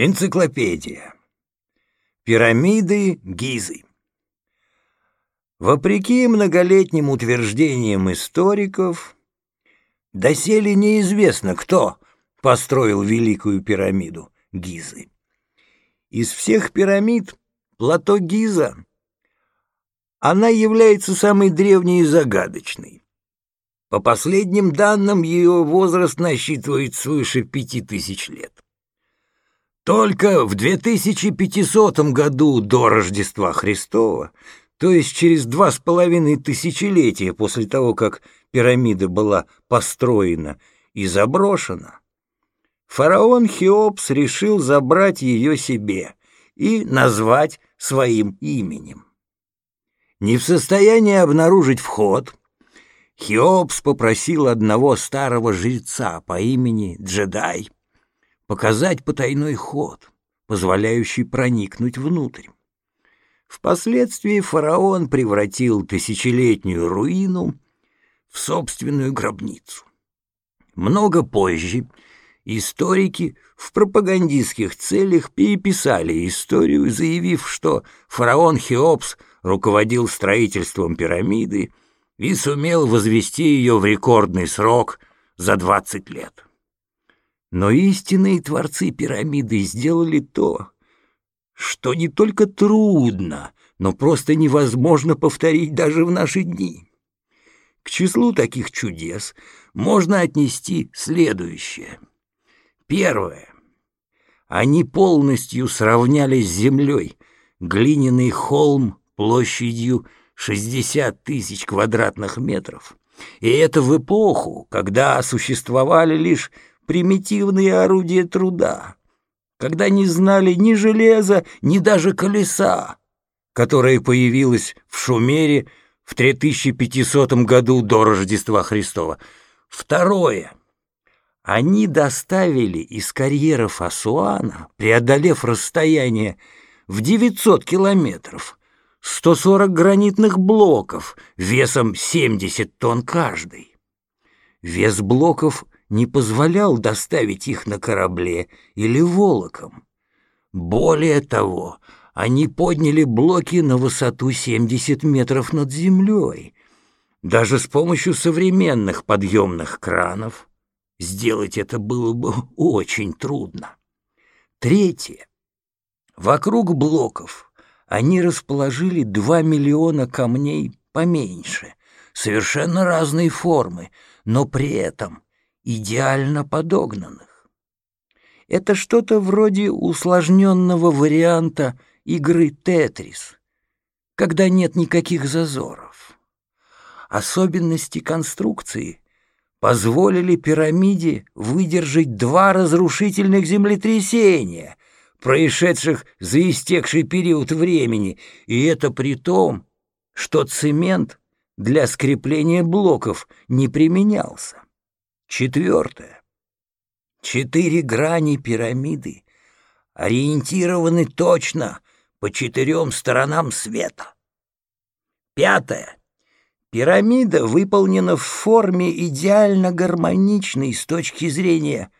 Энциклопедия. Пирамиды Гизы. Вопреки многолетним утверждениям историков, доселе неизвестно, кто построил Великую пирамиду Гизы. Из всех пирамид плато Гиза она является самой древней и загадочной. По последним данным, ее возраст насчитывает свыше пяти тысяч лет. Только в 2500 году до Рождества Христова, то есть через два с половиной тысячелетия после того, как пирамида была построена и заброшена, фараон Хеопс решил забрать ее себе и назвать своим именем. Не в состоянии обнаружить вход, Хеопс попросил одного старого жреца по имени Джедай показать потайной ход, позволяющий проникнуть внутрь. Впоследствии фараон превратил тысячелетнюю руину в собственную гробницу. Много позже историки в пропагандистских целях переписали историю, заявив, что фараон Хеопс руководил строительством пирамиды и сумел возвести ее в рекордный срок за 20 лет. Но истинные творцы пирамиды сделали то, что не только трудно, но просто невозможно повторить даже в наши дни. К числу таких чудес можно отнести следующее. Первое. Они полностью сравняли с землей глиняный холм площадью 60 тысяч квадратных метров. И это в эпоху, когда существовали лишь примитивные орудия труда, когда не знали ни железа, ни даже колеса, которое появилось в Шумере в 3500 году до Рождества Христова. Второе. Они доставили из карьеров Асуана, преодолев расстояние в 900 километров, 140 гранитных блоков весом 70 тонн каждый. Вес блоков не позволял доставить их на корабле или волоком. Более того, они подняли блоки на высоту 70 метров над землей. Даже с помощью современных подъемных кранов сделать это было бы очень трудно. Третье. Вокруг блоков они расположили 2 миллиона камней поменьше, совершенно разной формы, но при этом идеально подогнанных. Это что-то вроде усложненного варианта игры «Тетрис», когда нет никаких зазоров. Особенности конструкции позволили пирамиде выдержать два разрушительных землетрясения, происшедших за истекший период времени, и это при том, что цемент для скрепления блоков не применялся. Четвертое. Четыре грани пирамиды ориентированы точно по четырем сторонам света. Пятое. Пирамида выполнена в форме идеально гармоничной с точки зрения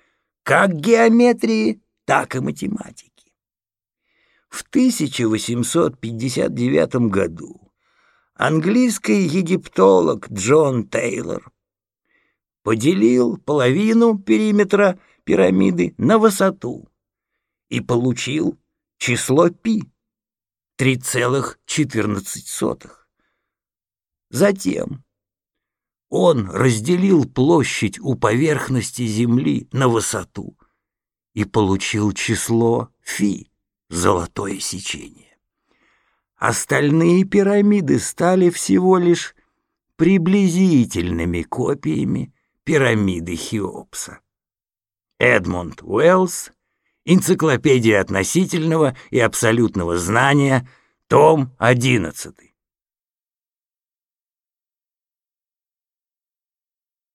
как геометрии, так и математики. В 1859 году английский египтолог Джон Тейлор поделил половину периметра пирамиды на высоту и получил число π 3,14. Затем он разделил площадь у поверхности Земли на высоту и получил число фи — золотое сечение. Остальные пирамиды стали всего лишь приблизительными копиями пирамиды Хеопса. Эдмунд Уэллс, Энциклопедия относительного и абсолютного знания, том 11.